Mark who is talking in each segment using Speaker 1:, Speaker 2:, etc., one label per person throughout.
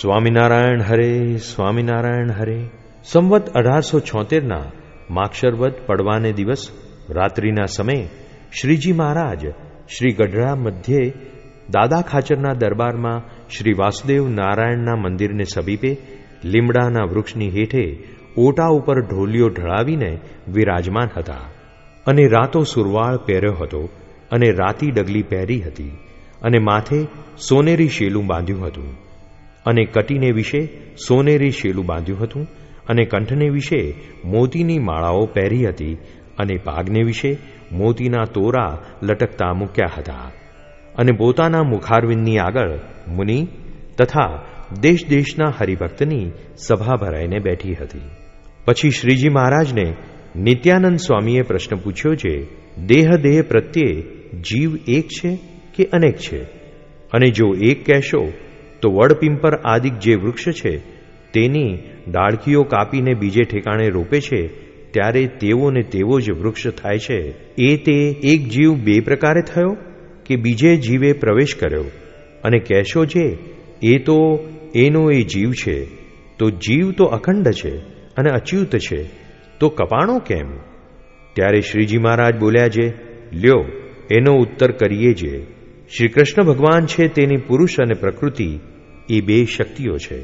Speaker 1: સ્વામિનારાયણ હરે સ્વામિનારાયણ હરે. સંવત અઢારસો છોતેરના માક્ષરવદ પડવાને દિવસ રાત્રિના સમયે શ્રીજી મહારાજ શ્રી ગઢડા મધ્યે દાદા ખાચરના દરબારમાં શ્રી વાસુદેવ નારાયણના મંદિરને સમીપે લીમડાના વૃક્ષની હેઠે ઓટા ઉપર ઢોલિયો ઢળાવીને વિરાજમાન હતા. અને રાતો સુરવાળ પહેર્યો હતો અને રાતી ડગલી પહેરી હતી અને માથે સોનેરી શેલું બાંધ્યું હતું. અને કટીને વિશે સોનેરી શેલું બાંધ્યું હતું અને કંઠને વિશે મોતીની માળાઓ પહેરી હતી અને પાગને વિશે મોતીના તોરા લટકતા મૂક્યા હતા. અને પોતાના મુખારવિંદની આગળ મુનિ તથા દેશ દેશના હરિભક્તની સભા ભરાઈને બેઠી હતી. પછી શ્રીજી મહારાજને નિત્યાનંદ સ્વામીએ પ્રશ્ન પૂછ્યો છે દેહ દેહ પ્રત્યે જીવ એક છે કે અનેક છે? અને જો એક કહેશો તો વડપિંપર આદિક જે વૃક્ષ છે, તેની ડાળખીઓ કાપીને બીજે ઠેકાણે રોપે છે, ત્યારે તેવો ને તેવો જ વૃક્ષ થાય છે. એ તે એક જીવ બે પ્રકારે થયો કે બીજે જીવે પ્રવેશ કર્યો? અને કહેશો જે, એ તો એનો એ જીવ છે. તો જીવ તો અખંડ છે અને અચ્યુત છે. તો કપાણો કેમ? ત્યારે શ્રીજી મહારાજ બોલ્યા છે લ્યો, એનો ઉત્તર કરીએ જે. શ્રી કૃષ્ણ ભગવાન છે તેની પુરુષ અને પ્રકૃતિ એ બે શક્તિઓ છે.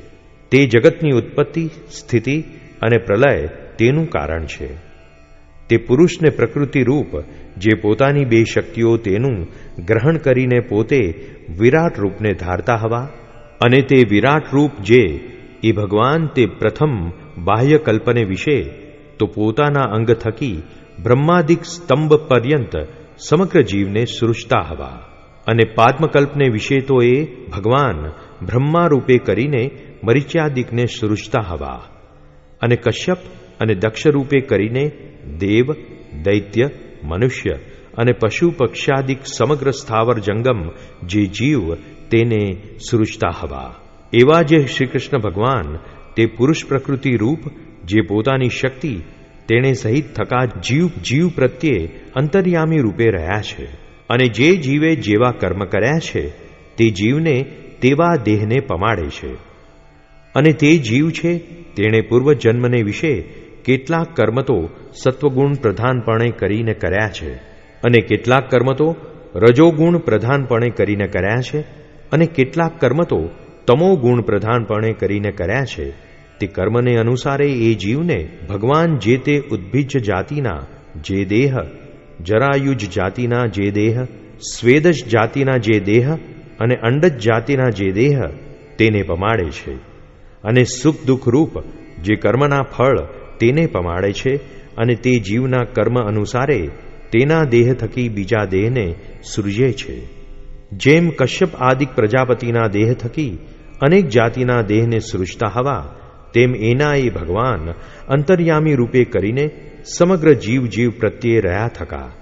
Speaker 1: તે જગતની ઉત્પત્તિ, સ્થિતિ અને પ્રલય તેનું કારણ છે. તે પુરુષને પ્રકૃતિ રૂપ જે પોતાની બે શક્તિઓ તેનું ગ્રહણ કરીને પોતે વિરાટ રૂપને ધારતા હવા અને તે વિરાટ રૂપ જે એ ભગવાન તે પ્રથમ બાહ્ય કલ્પને વિશે તો પોતાના અંગ થકી બ્રહ્માદિક સ્તંભ પર્યંત સમગ્ર જીવને સૃષ્ટા હવા. અને પાદ્મકલ્પને વિશે તો એ ભગવાન બ્રહ્મા રૂપે કરીને મરિચ્યાદિકને સૃષ્ટા હવા. અને કશ્યપ અને દક્ષ રૂપે કરીને દેવ, દૈત્ય, મનુષ્ય અને પશુ પક્ષાદિક સમગ્ર સ્થાવર જંગમ જે જીવ તેને સૃષ્ટા હવા. એવા જે શ્રી કૃષ્ણ ભગવાન તે પુરુષ પ્રકૃતિ રૂપ જે પોતાની શક્તિ તેણે સહિત થકા જીવ જીવ પ્રત્યે અંતર્યામી રૂપે રહ્યા છે. અને જે જીવે જેવા કર્મ કર્યા છે, તે જીવને તેવા દેહને પમાડે છે. અને તે જીવ છે, તેણે પૂર્વજન્મને વિશે કેટલાક કર્મ તો સત્વગુણ પ્રધાનપણે કરીને કર્યા છે, અને કેટલાક કર્મ તો રજોગુણ પ્રધાનપણે કરીને કર્યા છે, અને કેટલાક કર્મ તો તમોગુણ પ્રધાનપણે કરીને કર્યા છે. તે કર્મને અનુસારે એ જીવને ભગવાન જે તે ઉદ્ભિજ જાતિના જે દેહ જરાયુજ જાતિના જે દેહ, સ્વેદજ જાતિના જે દેહ અને અંડજ જાતિના જે દેહ તેને પમાડે છે. અને સુખ દુઃખ રૂપ જે કર્મના ફળ તેને પમાડે છે અને તે જીવના કર્મ અનુસારે તેના દેહ થકી બીજા દેહને સૃજે છે. જેમ કશ્યપ આદિક પ્રજાપતિના દેહ થકી અનેક જાતિના દેહને સૃજતા હવા તેમ એના એ ભગવાન અંતર્યામી રૂપે કરીને સમગ્ર જીવ જીવ પ્રત્યે રહ્યા થકા.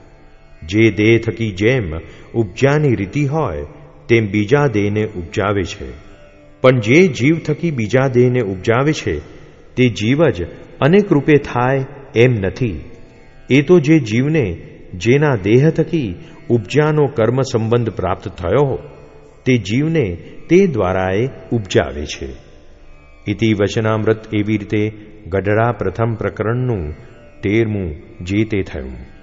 Speaker 1: જે દેહ થકી જેમ ઉપજાની રીતિ હોય, તેમ બીજા દેહને ઉપજાવે છે. પણ જે જીવ થકી બીજા દેહને ઉપજાવે છે, તે જીવ જ અનેક રૂપે થાય એમ નથી. એ તો જે જીવને જેના દેહ થકી ઉપજાનો કર્મ સંબંધ પ્રાપ્ત થયો, તે જીવને તે દ્વારા એ ઉપજાવે છે. ઇતિ વચનામૃત એવી રીતે ગઢડા પ્રથમ પ્રકરણનું તેરમું જે તે થયું